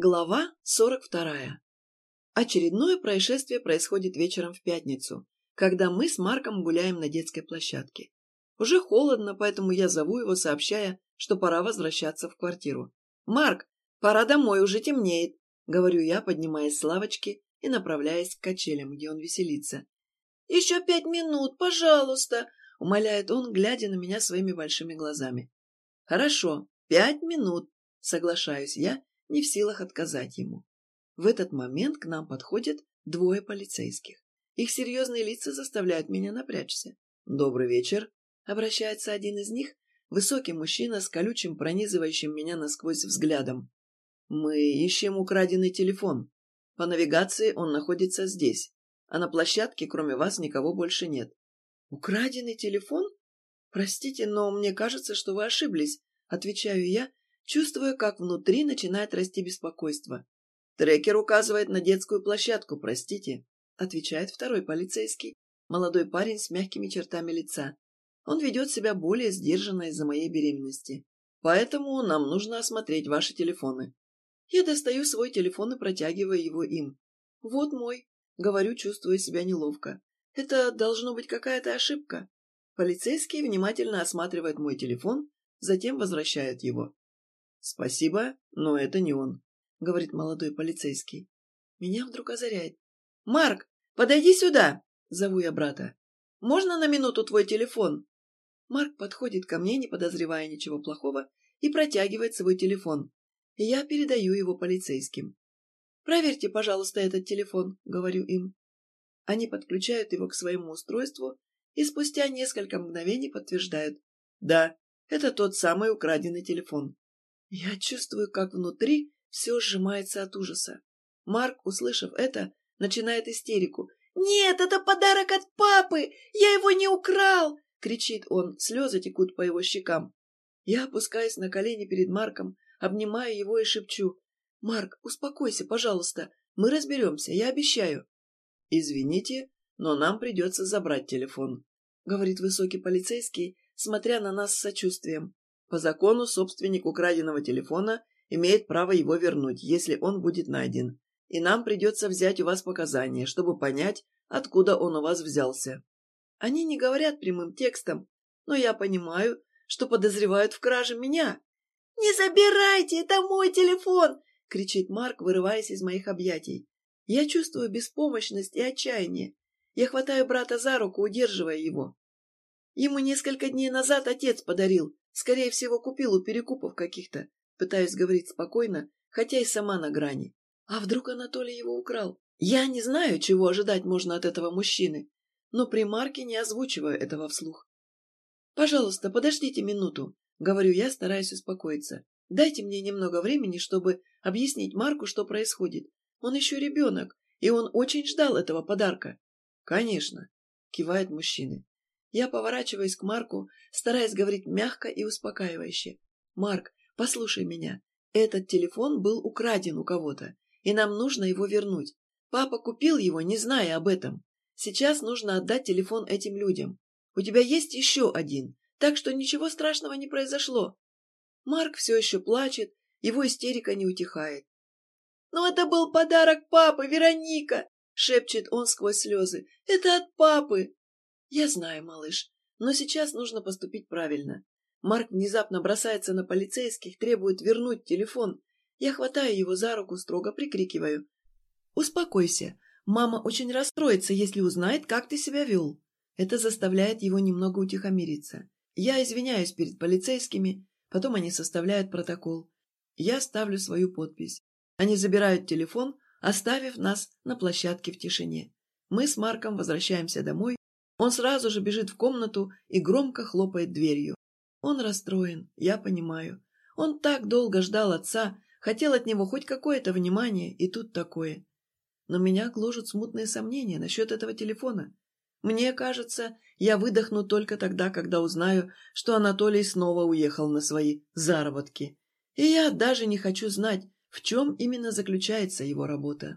Глава 42. Очередное происшествие происходит вечером в пятницу, когда мы с Марком гуляем на детской площадке. Уже холодно, поэтому я зову его, сообщая, что пора возвращаться в квартиру. «Марк, пора домой, уже темнеет», — говорю я, поднимаясь с лавочки и направляясь к качелям, где он веселится. «Еще пять минут, пожалуйста», — умоляет он, глядя на меня своими большими глазами. «Хорошо, пять минут», — соглашаюсь я, не в силах отказать ему. В этот момент к нам подходят двое полицейских. Их серьезные лица заставляют меня напрячься. «Добрый вечер», — обращается один из них, высокий мужчина с колючим, пронизывающим меня насквозь взглядом. «Мы ищем украденный телефон. По навигации он находится здесь, а на площадке кроме вас никого больше нет». «Украденный телефон? Простите, но мне кажется, что вы ошиблись», — отвечаю я, чувствуя, как внутри начинает расти беспокойство. «Трекер указывает на детскую площадку, простите», — отвечает второй полицейский, молодой парень с мягкими чертами лица. Он ведет себя более сдержанно из-за моей беременности. Поэтому нам нужно осмотреть ваши телефоны. Я достаю свой телефон и протягиваю его им. «Вот мой», — говорю, чувствуя себя неловко. «Это должно быть какая-то ошибка». Полицейский внимательно осматривает мой телефон, затем возвращает его. «Спасибо, но это не он», — говорит молодой полицейский. Меня вдруг озаряет. «Марк, подойди сюда!» — зову я брата. «Можно на минуту твой телефон?» Марк подходит ко мне, не подозревая ничего плохого, и протягивает свой телефон. Я передаю его полицейским. «Проверьте, пожалуйста, этот телефон», — говорю им. Они подключают его к своему устройству и спустя несколько мгновений подтверждают. «Да, это тот самый украденный телефон». Я чувствую, как внутри все сжимается от ужаса. Марк, услышав это, начинает истерику. «Нет, это подарок от папы! Я его не украл!» — кричит он, слезы текут по его щекам. Я опускаюсь на колени перед Марком, обнимаю его и шепчу. «Марк, успокойся, пожалуйста, мы разберемся, я обещаю». «Извините, но нам придется забрать телефон», — говорит высокий полицейский, смотря на нас с сочувствием. По закону собственник украденного телефона имеет право его вернуть, если он будет найден. И нам придется взять у вас показания, чтобы понять, откуда он у вас взялся. Они не говорят прямым текстом, но я понимаю, что подозревают в краже меня. «Не забирайте, это мой телефон!» — кричит Марк, вырываясь из моих объятий. Я чувствую беспомощность и отчаяние. Я хватаю брата за руку, удерживая его. Ему несколько дней назад отец подарил, Скорее всего, купил у перекупов каких-то. Пытаюсь говорить спокойно, хотя и сама на грани. А вдруг Анатолий его украл? Я не знаю, чего ожидать можно от этого мужчины, но при Марке не озвучиваю этого вслух. «Пожалуйста, подождите минуту», — говорю я, стараясь успокоиться. «Дайте мне немного времени, чтобы объяснить Марку, что происходит. Он еще ребенок, и он очень ждал этого подарка». «Конечно», — кивает мужчина. Я поворачиваюсь к Марку, стараясь говорить мягко и успокаивающе. «Марк, послушай меня. Этот телефон был украден у кого-то, и нам нужно его вернуть. Папа купил его, не зная об этом. Сейчас нужно отдать телефон этим людям. У тебя есть еще один, так что ничего страшного не произошло». Марк все еще плачет, его истерика не утихает. «Но это был подарок папы, Вероника!» — шепчет он сквозь слезы. «Это от папы!» «Я знаю, малыш, но сейчас нужно поступить правильно. Марк внезапно бросается на полицейских, требует вернуть телефон. Я хватаю его за руку, строго прикрикиваю. «Успокойся. Мама очень расстроится, если узнает, как ты себя вел». Это заставляет его немного утихомириться. Я извиняюсь перед полицейскими, потом они составляют протокол. Я ставлю свою подпись. Они забирают телефон, оставив нас на площадке в тишине. Мы с Марком возвращаемся домой, он сразу же бежит в комнату и громко хлопает дверью. Он расстроен, я понимаю. Он так долго ждал отца, хотел от него хоть какое-то внимание, и тут такое. Но меня гложут смутные сомнения насчет этого телефона. Мне кажется, я выдохну только тогда, когда узнаю, что Анатолий снова уехал на свои заработки. И я даже не хочу знать, в чем именно заключается его работа.